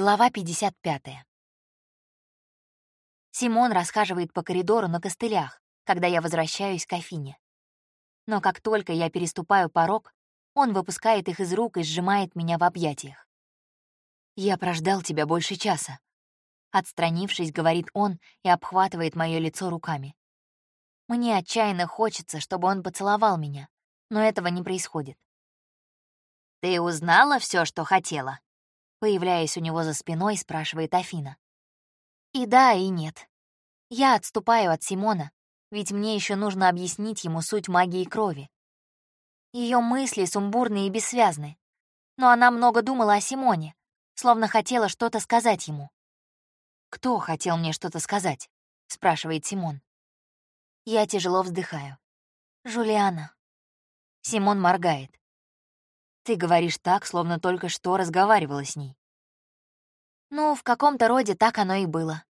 Глава 55. Симон расхаживает по коридору на костылях, когда я возвращаюсь к Афине. Но как только я переступаю порог, он выпускает их из рук и сжимает меня в объятиях. «Я прождал тебя больше часа», — отстранившись, говорит он и обхватывает мое лицо руками. Мне отчаянно хочется, чтобы он поцеловал меня, но этого не происходит. «Ты узнала все, что хотела?» Появляясь у него за спиной, спрашивает Афина. И да, и нет. Я отступаю от Симона, ведь мне еще нужно объяснить ему суть магии крови. Ее мысли сумбурны и бессвязны, но она много думала о Симоне, словно хотела что-то сказать ему. «Кто хотел мне что-то сказать?» — спрашивает Симон. Я тяжело вздыхаю. «Жулиана». Симон моргает. Ты говоришь так, словно только что разговаривала с ней. Ну, в каком-то роде так оно и было.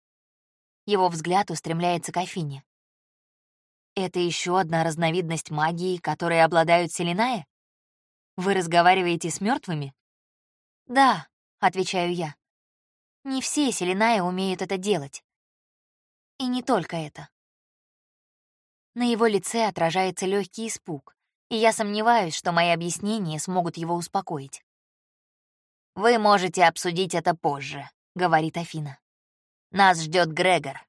Его взгляд устремляется к Афине. Это еще одна разновидность магии, которой обладают Селиная? Вы разговариваете с мертвыми? Да, отвечаю я. Не все Селиная умеют это делать. И не только это. На его лице отражается легкий испуг и я сомневаюсь, что мои объяснения смогут его успокоить. «Вы можете обсудить это позже», — говорит Афина. «Нас ждет Грегор».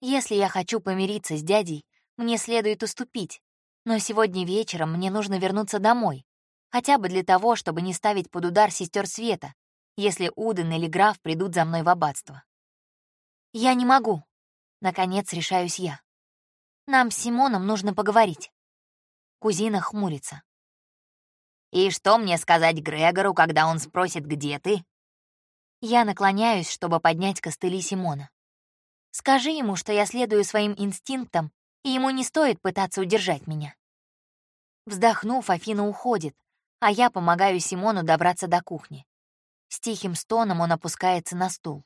Если я хочу помириться с дядей, мне следует уступить, но сегодня вечером мне нужно вернуться домой, хотя бы для того, чтобы не ставить под удар сестер Света, если Уден или граф придут за мной в аббатство. Я не могу. Наконец решаюсь я. Нам с Симоном нужно поговорить. Кузина хмурится. «И что мне сказать Грегору, когда он спросит, где ты?» Я наклоняюсь, чтобы поднять костыли Симона. Скажи ему, что я следую своим инстинктам, и ему не стоит пытаться удержать меня. Вздохнув, Афина уходит, а я помогаю Симону добраться до кухни. С тихим стоном он опускается на стул.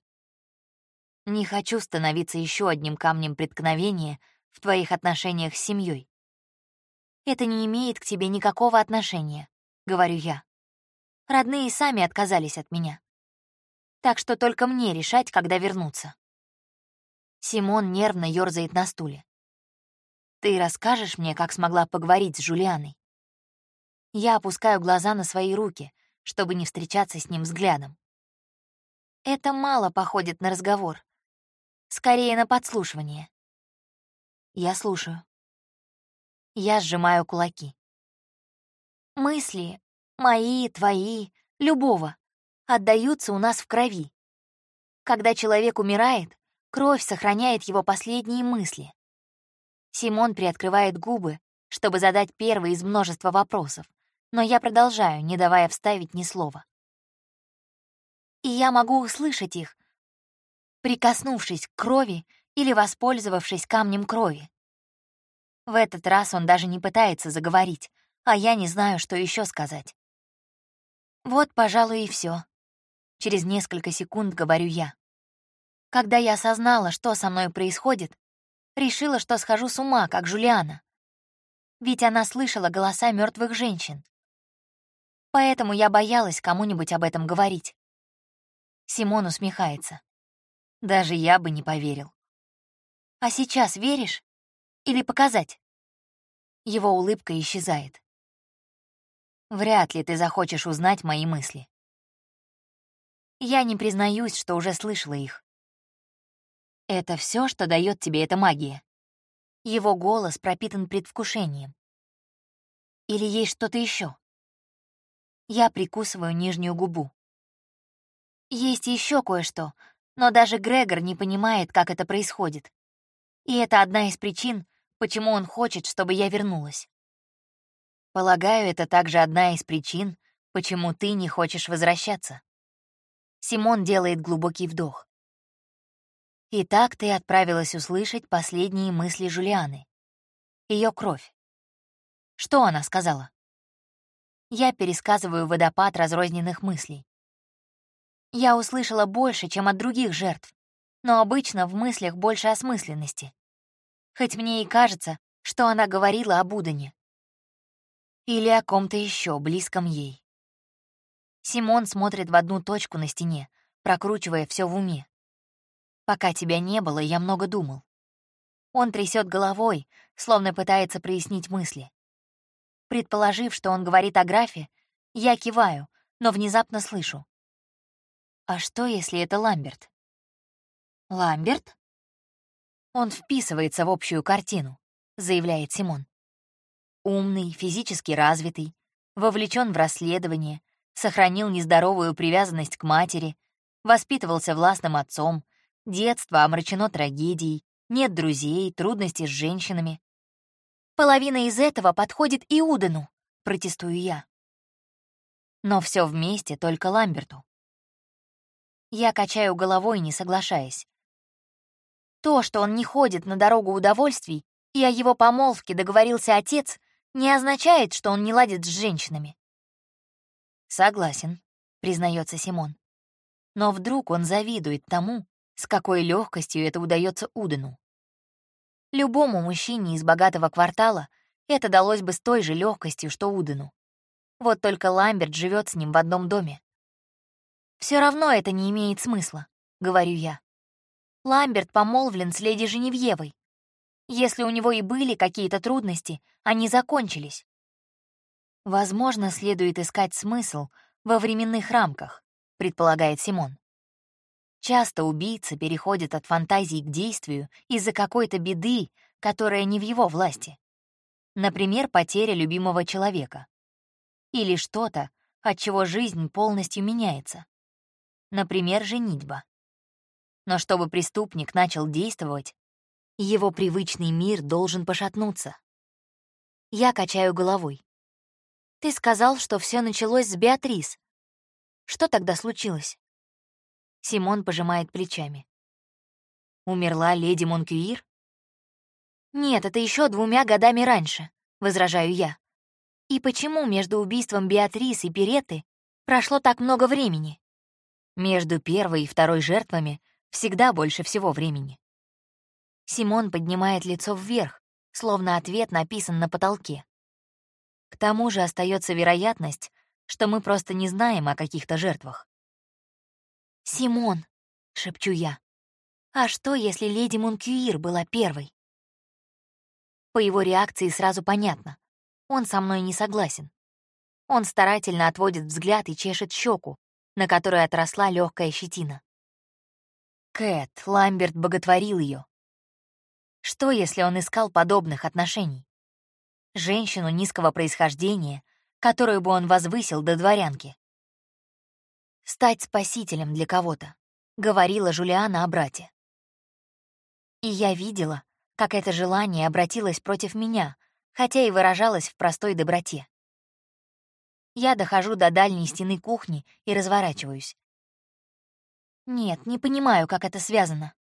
Не хочу становиться еще одним камнем преткновения в твоих отношениях с семьей. Это не имеет к тебе никакого отношения, говорю я. Родные сами отказались от меня. Так что только мне решать, когда вернуться. Симон нервно ёрзает на стуле. Ты расскажешь мне, как смогла поговорить с Жулианой? Я опускаю глаза на свои руки, чтобы не встречаться с ним взглядом. Это мало походит на разговор. Скорее на подслушивание. Я слушаю. Я сжимаю кулаки. Мысли, мои, твои, любого, отдаются у нас в крови. Когда человек умирает, кровь сохраняет его последние мысли. Симон приоткрывает губы, чтобы задать первый из множества вопросов, но я продолжаю, не давая вставить ни слова. И я могу услышать их, прикоснувшись к крови или воспользовавшись камнем крови. В этот раз он даже не пытается заговорить, а я не знаю, что еще сказать. Вот, пожалуй, и все. Через несколько секунд говорю я. Когда я осознала, что со мной происходит, решила, что схожу с ума, как Жулиана. Ведь она слышала голоса мертвых женщин. Поэтому я боялась кому-нибудь об этом говорить. Симон усмехается. Даже я бы не поверил. А сейчас веришь? Или показать?» Его улыбка исчезает. «Вряд ли ты захочешь узнать мои мысли». Я не признаюсь, что уже слышала их. Это все, что дает тебе эта магия. Его голос пропитан предвкушением. Или есть что-то еще? Я прикусываю нижнюю губу. Есть еще кое-что, но даже Грегор не понимает, как это происходит. И это одна из причин, почему он хочет, чтобы я вернулась. Полагаю, это также одна из причин, почему ты не хочешь возвращаться. Симон делает глубокий вдох. Итак, ты отправилась услышать последние мысли Жулианы. Ее кровь. Что она сказала? Я пересказываю водопад разрозненных мыслей. Я услышала больше, чем от других жертв, но обычно в мыслях больше осмысленности хоть мне и кажется, что она говорила об Удане. Или о ком-то еще близком ей. Симон смотрит в одну точку на стене, прокручивая все в уме. Пока тебя не было, я много думал. Он трясет головой, словно пытается прояснить мысли. Предположив, что он говорит о графе, я киваю, но внезапно слышу. А что, если это Ламберт? Ламберт? Он вписывается в общую картину, заявляет Симон. Умный, физически развитый, вовлечен в расследование, сохранил нездоровую привязанность к матери, воспитывался властным отцом, детство омрачено трагедией, нет друзей, трудности с женщинами. Половина из этого подходит и протестую я. Но все вместе только Ламберту. Я качаю головой, не соглашаясь. То, что он не ходит на дорогу удовольствий, и о его помолвке договорился отец, не означает, что он не ладит с женщинами. Согласен, признается Симон. Но вдруг он завидует тому, с какой легкостью это удается Удену. Любому мужчине из богатого квартала это далось бы с той же легкостью, что Удену. Вот только Ламберт живет с ним в одном доме. Все равно это не имеет смысла, говорю я. Ламберт помолвлен с леди Женевьевой. Если у него и были какие-то трудности, они закончились. Возможно, следует искать смысл во временных рамках, предполагает Симон. Часто убийца переходит от фантазии к действию из-за какой-то беды, которая не в его власти. Например, потеря любимого человека. Или что-то, от чего жизнь полностью меняется. Например, женитьба. Но чтобы преступник начал действовать, его привычный мир должен пошатнуться. Я качаю головой. Ты сказал, что все началось с Беатрис. Что тогда случилось? Симон пожимает плечами. Умерла леди Монкюир? Нет, это еще двумя годами раньше, возражаю я. И почему между убийством Беатрис и Переты прошло так много времени? Между первой и второй жертвами всегда больше всего времени. Симон поднимает лицо вверх, словно ответ написан на потолке. К тому же остается вероятность, что мы просто не знаем о каких-то жертвах. «Симон», — шепчу я, — «а что, если леди Мункюир была первой?» По его реакции сразу понятно. Он со мной не согласен. Он старательно отводит взгляд и чешет щеку, на которой отросла легкая щетина. Кэт, Ламберт боготворил ее. Что, если он искал подобных отношений? Женщину низкого происхождения, которую бы он возвысил до дворянки. «Стать спасителем для кого-то», — говорила Жулиана о брате. И я видела, как это желание обратилось против меня — хотя и выражалась в простой доброте. Я дохожу до дальней стены кухни и разворачиваюсь. Нет, не понимаю, как это связано.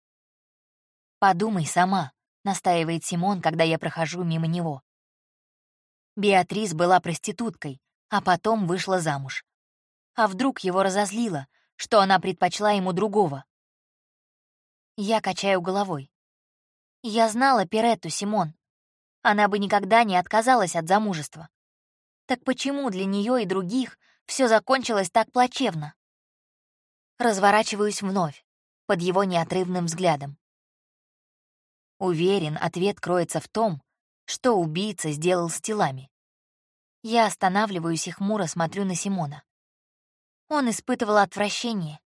«Подумай сама», — настаивает Симон, когда я прохожу мимо него. Беатрис была проституткой, а потом вышла замуж. А вдруг его разозлило, что она предпочла ему другого? Я качаю головой. Я знала Перетту, Симон она бы никогда не отказалась от замужества. Так почему для нее и других все закончилось так плачевно? Разворачиваюсь вновь, под его неотрывным взглядом. Уверен, ответ кроется в том, что убийца сделал с телами. Я останавливаюсь и хмуро смотрю на Симона. Он испытывал отвращение.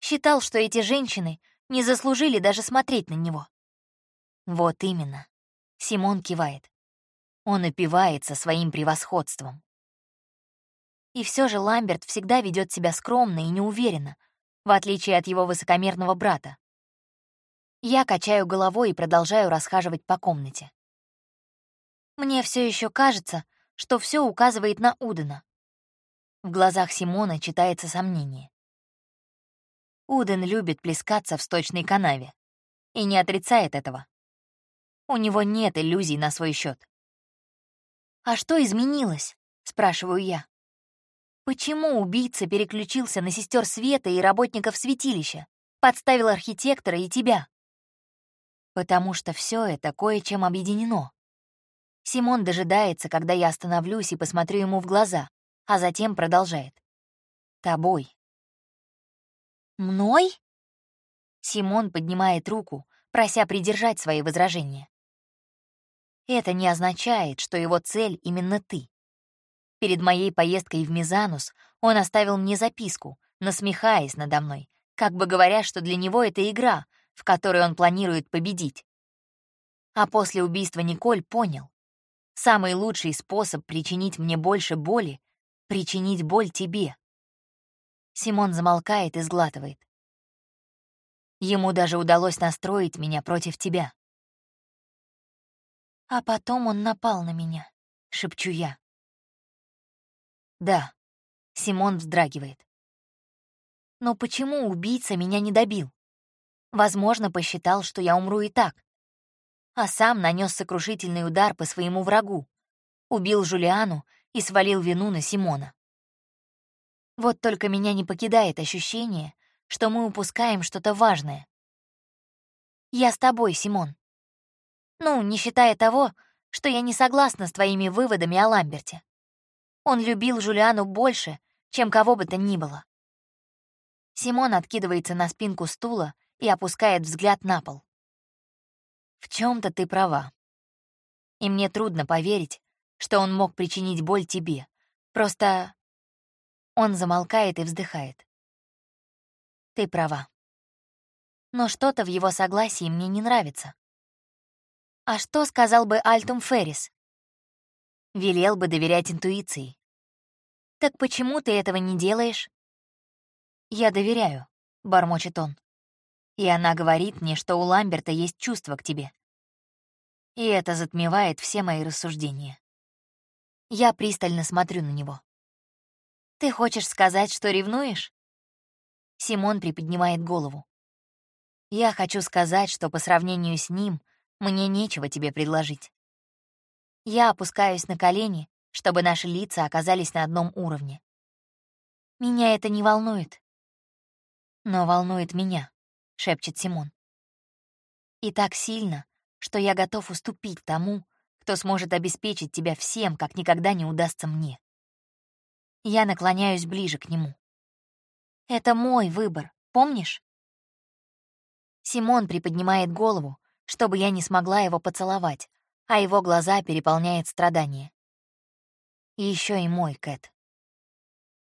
Считал, что эти женщины не заслужили даже смотреть на него. Вот именно. Симон кивает. Он опивается своим превосходством. И все же Ламберт всегда ведет себя скромно и неуверенно, в отличие от его высокомерного брата. Я качаю головой и продолжаю расхаживать по комнате. Мне все еще кажется, что все указывает на Удена. В глазах Симона читается сомнение. Уден любит плескаться в сточной канаве и не отрицает этого. У него нет иллюзий на свой счет. «А что изменилось?» — спрашиваю я. «Почему убийца переключился на сестер Света и работников святилища, подставил архитектора и тебя?» «Потому что все это кое-чем объединено». Симон дожидается, когда я остановлюсь и посмотрю ему в глаза, а затем продолжает. «Тобой». Мной? Симон поднимает руку, прося придержать свои возражения. Это не означает, что его цель именно ты. Перед моей поездкой в Мизанус он оставил мне записку, насмехаясь надо мной, как бы говоря, что для него это игра, в которой он планирует победить. А после убийства Николь понял. Самый лучший способ причинить мне больше боли — причинить боль тебе. Симон замолкает и сглатывает. Ему даже удалось настроить меня против тебя. А потом он напал на меня, шепчу я. Да, Симон вздрагивает. Но почему убийца меня не добил? Возможно, посчитал, что я умру и так. А сам нанес сокрушительный удар по своему врагу, убил Жулиану и свалил вину на Симона. Вот только меня не покидает ощущение, что мы упускаем что-то важное. Я с тобой, Симон. Ну, не считая того, что я не согласна с твоими выводами о Ламберте. Он любил Жулиану больше, чем кого бы то ни было. Симон откидывается на спинку стула и опускает взгляд на пол. В чем то ты права. И мне трудно поверить, что он мог причинить боль тебе. Просто он замолкает и вздыхает. Ты права. Но что-то в его согласии мне не нравится. А что сказал бы Альтум Феррис? Велел бы доверять интуиции. Так почему ты этого не делаешь? Я доверяю, бормочет он. И она говорит мне, что у Ламберта есть чувство к тебе. И это затмевает все мои рассуждения. Я пристально смотрю на него. Ты хочешь сказать, что ревнуешь? Симон приподнимает голову. «Я хочу сказать, что по сравнению с ним мне нечего тебе предложить. Я опускаюсь на колени, чтобы наши лица оказались на одном уровне. Меня это не волнует. Но волнует меня, — шепчет Симон. И так сильно, что я готов уступить тому, кто сможет обеспечить тебя всем, как никогда не удастся мне. Я наклоняюсь ближе к нему. Это мой выбор, помнишь? Симон приподнимает голову, чтобы я не смогла его поцеловать, а его глаза переполняет страдание. И еще и мой, Кэт.